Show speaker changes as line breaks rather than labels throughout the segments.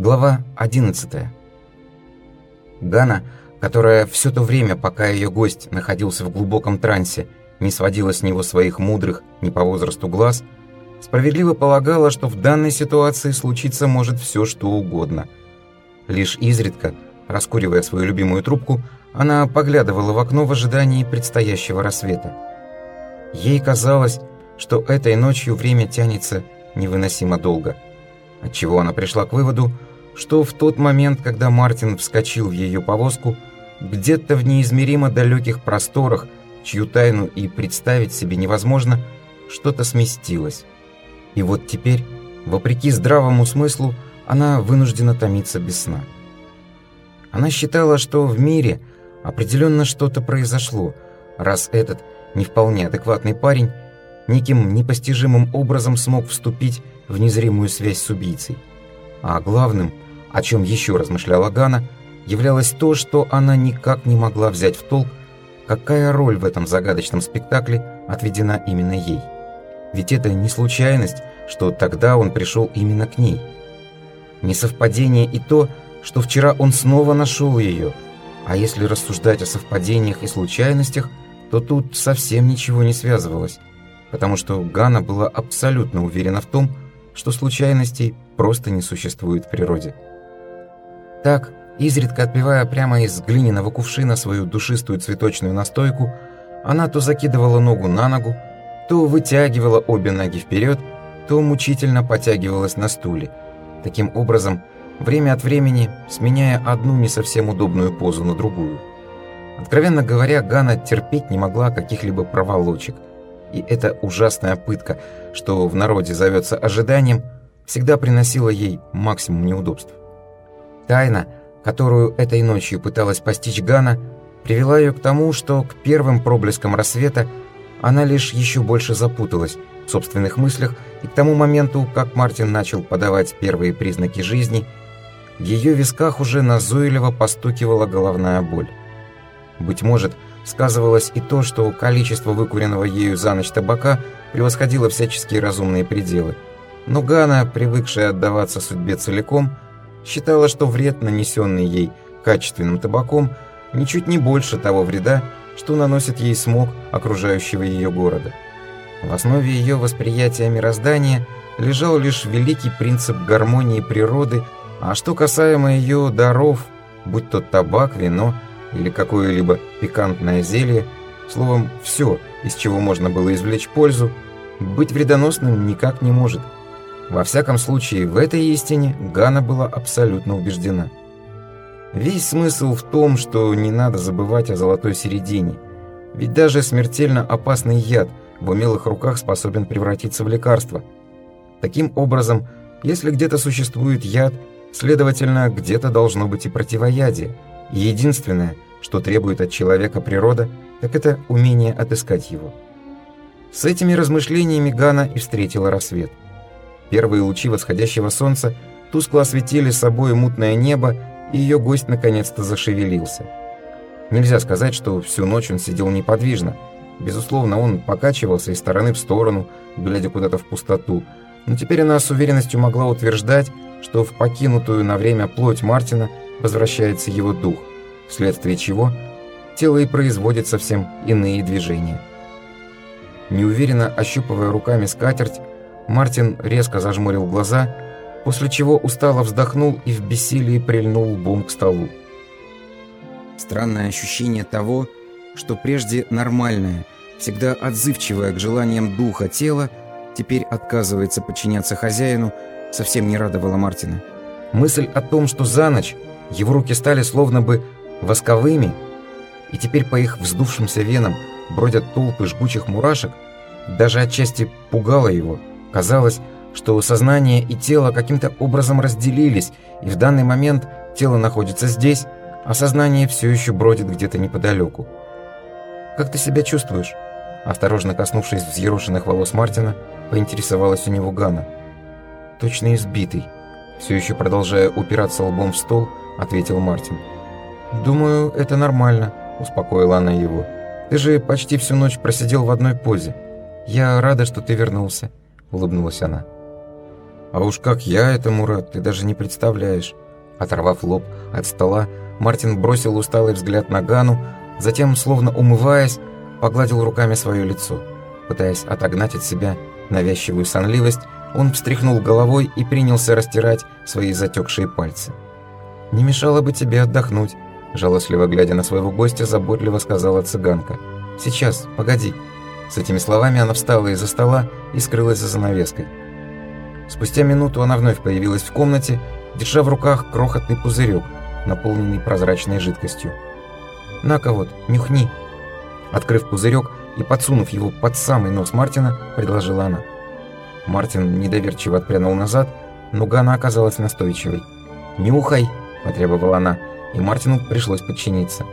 Глава 11. Гана, которая все то время, пока ее гость находился в глубоком трансе, не сводила с него своих мудрых, не по возрасту глаз, справедливо полагала, что в данной ситуации случиться может все, что угодно. Лишь изредка, раскуривая свою любимую трубку, она поглядывала в окно в ожидании предстоящего рассвета. Ей казалось, что этой ночью время тянется невыносимо долго, отчего она пришла к выводу, что в тот момент, когда Мартин вскочил в ее повозку, где-то в неизмеримо далеких просторах, чью тайну и представить себе невозможно, что-то сместилось. И вот теперь, вопреки здравому смыслу, она вынуждена томиться без сна. Она считала, что в мире определенно что-то произошло, раз этот не вполне адекватный парень неким непостижимым образом смог вступить в незримую связь с убийцей. А главным, о чем еще размышляла Гана, являлось то, что она никак не могла взять в толк, какая роль в этом загадочном спектакле отведена именно ей. Ведь это не случайность, что тогда он пришел именно к ней. Не совпадение и то, что вчера он снова нашел ее, а если рассуждать о совпадениях и случайностях, то тут совсем ничего не связывалось, потому что Гана была абсолютно уверена в том, что случайностей просто не существует в природе. Так, изредка отпивая прямо из глиняного кувшина свою душистую цветочную настойку, она то закидывала ногу на ногу, то вытягивала обе ноги вперед, то мучительно потягивалась на стуле, таким образом, время от времени сменяя одну не совсем удобную позу на другую. Откровенно говоря, Гана терпеть не могла каких-либо проволочек – и эта ужасная пытка, что в народе зовется ожиданием, всегда приносила ей максимум неудобств. Тайна, которую этой ночью пыталась постичь Гана, привела ее к тому, что к первым проблескам рассвета она лишь еще больше запуталась в собственных мыслях, и к тому моменту, как Мартин начал подавать первые признаки жизни, в ее висках уже назойливо постукивала головная боль. Быть может, сказывалось и то, что количество выкуренного ею за ночь табака превосходило всяческие разумные пределы. Но Гана, привыкшая отдаваться судьбе целиком, считала, что вред, нанесенный ей качественным табаком, ничуть не больше того вреда, что наносит ей смог окружающего ее города. В основе ее восприятия мироздания лежал лишь великий принцип гармонии природы, а что касаемо ее даров, будь то табак, вино – или какое-либо пикантное зелье, словом, все, из чего можно было извлечь пользу, быть вредоносным никак не может. Во всяком случае, в этой истине Гана была абсолютно убеждена. Весь смысл в том, что не надо забывать о золотой середине, ведь даже смертельно опасный яд в умелых руках способен превратиться в лекарство. Таким образом, если где-то существует яд, следовательно, где-то должно быть и противоядие – Единственное, что требует от человека природа, так это умение отыскать его. С этими размышлениями Гана и встретила рассвет. Первые лучи восходящего солнца тускло осветили собой мутное небо, и ее гость наконец-то зашевелился. Нельзя сказать, что всю ночь он сидел неподвижно. Безусловно, он покачивался из стороны в сторону, глядя куда-то в пустоту, но теперь она с уверенностью могла утверждать, что в покинутую на время плоть Мартина возвращается его дух, вследствие чего тело и производит совсем иные движения. Неуверенно ощупывая руками скатерть, Мартин резко зажмурил глаза, после чего устало вздохнул и в бессилии прильнул лбом к столу. Странное ощущение того, что прежде нормальное, всегда отзывчивое к желаниям духа тело, теперь отказывается подчиняться хозяину, совсем не радовало Мартина. Мысль о том, что за ночь его руки стали словно бы восковыми, и теперь по их вздувшимся венам бродят толпы жгучих мурашек, даже отчасти пугало его. Казалось, что сознание и тело каким-то образом разделились, и в данный момент тело находится здесь, а сознание все еще бродит где-то неподалеку. «Как ты себя чувствуешь?» Осторожно коснувшись взъерошенных волос Мартина, поинтересовалась у него Гана. «Точно избитый», все еще продолжая упираться лбом в стол, ответил Мартин. «Думаю, это нормально», – успокоила она его. «Ты же почти всю ночь просидел в одной позе. Я рада, что ты вернулся», – улыбнулась она. А уж как я этому рад, ты даже не представляешь. Оторвав лоб от стола, Мартин бросил усталый взгляд на Гану, затем, словно умываясь, погладил руками свое лицо. Пытаясь отогнать от себя навязчивую сонливость, он встряхнул головой и принялся растирать свои затекшие пальцы. «Не мешало бы тебе отдохнуть», – жалостливо глядя на своего гостя, заботливо сказала цыганка. «Сейчас, погоди». С этими словами она встала из-за стола и скрылась за занавеской. Спустя минуту она вновь появилась в комнате, держа в руках крохотный пузырек, наполненный прозрачной жидкостью. «На-ка вот, нюхни!» Открыв пузырек и подсунув его под самый нос Мартина, предложила она. Мартин недоверчиво отпрянул назад, но Гана оказалась настойчивой. «Нюхай!» – потребовала она, и Мартину пришлось подчиниться.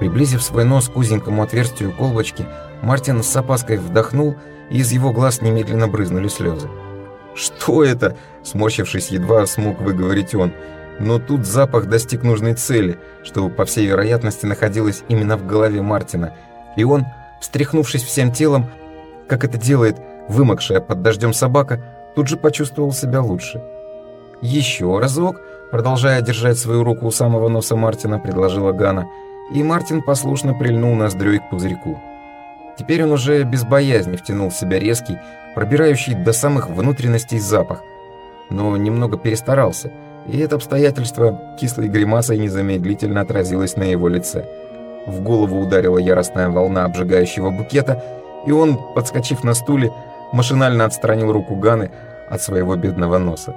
Приблизив свой нос к узенькому отверстию колбочки, Мартин с опаской вдохнул, и из его глаз немедленно брызнули слезы. «Что это?» – сморщившись, едва смог выговорить он. Но тут запах достиг нужной цели, что, по всей вероятности, находилось именно в голове Мартина, и он, встряхнувшись всем телом, как это делает вымокшая под дождем собака, тут же почувствовал себя лучше. «Еще разок», продолжая держать свою руку у самого носа Мартина, предложила Гана, и Мартин послушно прильнул ноздрёй к пузырьку. Теперь он уже без боязни втянул в себя резкий, пробирающий до самых внутренностей запах, но немного перестарался, и это обстоятельство кислой гримасой незамедлительно отразилось на его лице. В голову ударила яростная волна обжигающего букета, и он, подскочив на стуле, машинально отстранил руку Ганы от своего бедного носа.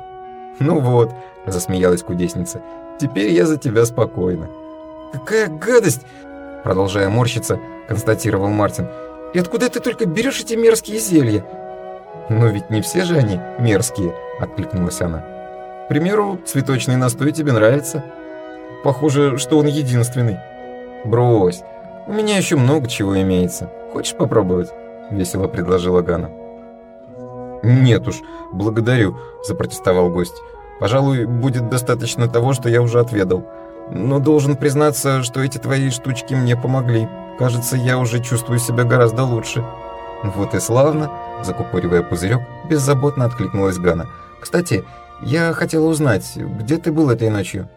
«Ну вот», — засмеялась кудесница, — «теперь я за тебя спокойна». «Какая гадость!» — продолжая морщиться, констатировал Мартин. «И откуда ты только берешь эти мерзкие зелья?» «Но ведь не все же они мерзкие», — откликнулась она. «К примеру, цветочный настой тебе нравится. Похоже, что он единственный». «Брось, у меня еще много чего имеется. Хочешь попробовать?» — весело предложила Гана. «Нет уж, благодарю», — запротестовал гость. «Пожалуй, будет достаточно того, что я уже отведал. Но должен признаться, что эти твои штучки мне помогли. Кажется, я уже чувствую себя гораздо лучше». «Вот и славно», — закупоривая пузырек, беззаботно откликнулась Гана. «Кстати, я хотела узнать, где ты был этой ночью?»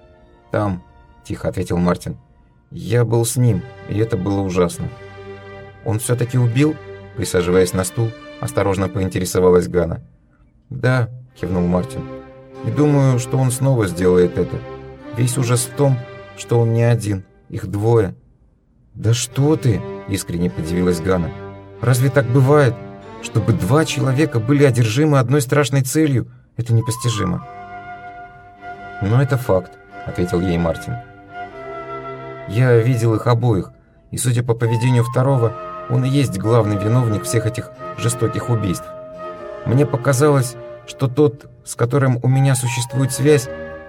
«Там», — тихо ответил Мартин. «Я был с ним, и это было ужасно». «Он все-таки убил?» Присаживаясь на стул, осторожно поинтересовалась Гана. «Да», — кивнул Мартин. «И думаю, что он снова сделает это. Весь ужас в том, что он не один, их двое». «Да что ты!» — искренне подивилась Гана. «Разве так бывает? Чтобы два человека были одержимы одной страшной целью, это непостижимо». «Но это факт», — ответил ей Мартин. «Я видел их обоих, и, судя по поведению второго, он и есть главный виновник всех этих жестоких убийств. Мне показалось, что тот, с которым у меня существует связь,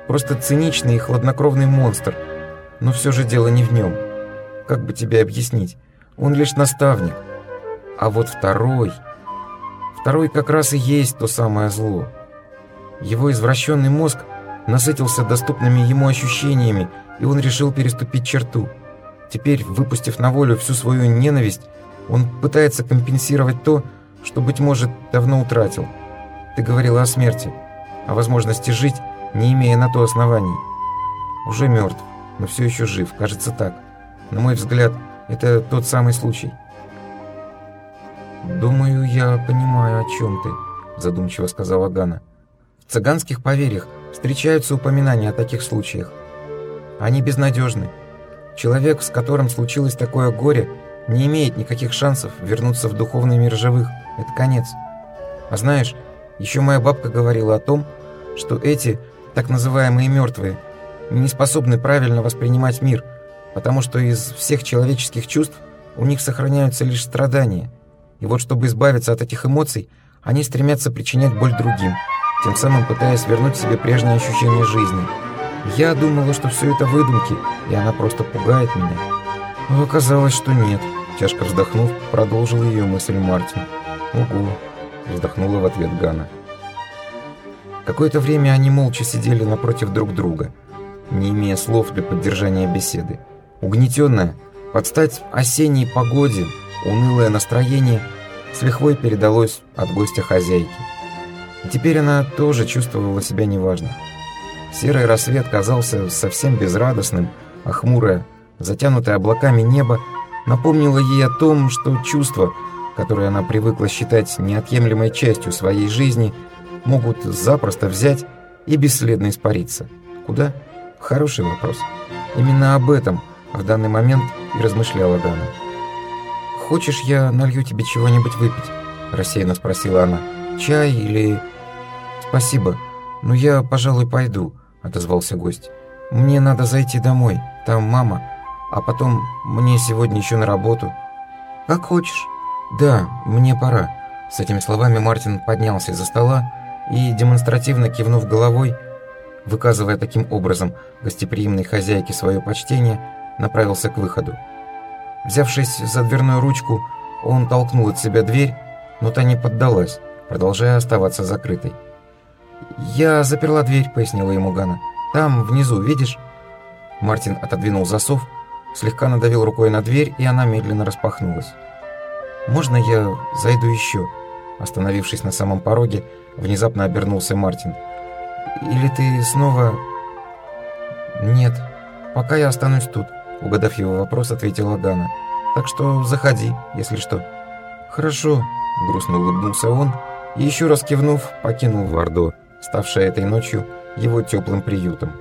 просто циничный и хладнокровный монстр. Но все же дело не в нем. Как бы тебе объяснить? Он лишь наставник. А вот второй... Второй как раз и есть то самое зло. Его извращенный мозг насытился доступными ему ощущениями, и он решил переступить черту. Теперь, выпустив на волю всю свою ненависть, он пытается компенсировать то, что, быть может, давно утратил. Ты говорила о смерти, о возможности жить, не имея на то оснований. Уже мертв, но все еще жив, кажется так. На мой взгляд, это тот самый случай. «Думаю, я понимаю, о чем ты», – задумчиво сказала Гана. «В цыганских поверьях встречаются упоминания о таких случаях. Они безнадежны. Человек, с которым случилось такое горе – не имеет никаких шансов вернуться в духовный мир живых. Это конец. А знаешь, еще моя бабка говорила о том, что эти так называемые мертвые не способны правильно воспринимать мир, потому что из всех человеческих чувств у них сохраняются лишь страдания. И вот чтобы избавиться от этих эмоций, они стремятся причинять боль другим, тем самым пытаясь вернуть себе прежнее ощущение жизни. Я думала, что все это выдумки, и она просто пугает меня. Но оказалось, что нет. Тяжко вздохнув, продолжил ее мысль Мартин. «Ого!» – вздохнула в ответ Гана. Какое-то время они молча сидели напротив друг друга, не имея слов для поддержания беседы. Угнетенное, под стать осенней погоде, унылое настроение с лихвой передалось от гостя хозяйки. И теперь она тоже чувствовала себя неважно. Серый рассвет казался совсем безрадостным, а хмурое, затянутое облаками небо напомнило ей о том, что чувства, которые она привыкла считать неотъемлемой частью своей жизни, могут запросто взять и бесследно испариться. Куда? Хороший вопрос. Именно об этом в данный момент и размышляла Дана. «Хочешь, я налью тебе чего-нибудь выпить?» – рассеянно спросила она. «Чай или...» «Спасибо, но я, пожалуй, пойду», – отозвался гость. «Мне надо зайти домой, там мама, а потом мне сегодня еще на работу». «Как хочешь». «Да, мне пора». С этими словами Мартин поднялся из-за стола и, демонстративно кивнув головой, выказывая таким образом гостеприимной хозяйке свое почтение, направился к выходу. Взявшись за дверную ручку, он толкнул от себя дверь, но та не поддалась, продолжая оставаться закрытой. «Я заперла дверь», — пояснила ему Гана. «Там, внизу, видишь?» Мартин отодвинул засов, слегка надавил рукой на дверь, и она медленно распахнулась. «Можно я зайду еще?» Остановившись на самом пороге, внезапно обернулся Мартин. «Или ты снова...» «Нет, пока я останусь тут», — угадав его вопрос, ответила Гана. «Так что заходи, если что». «Хорошо», — грустно улыбнулся он, и еще раз кивнув, покинул Вардо, ставшее этой ночью его теплым приютом.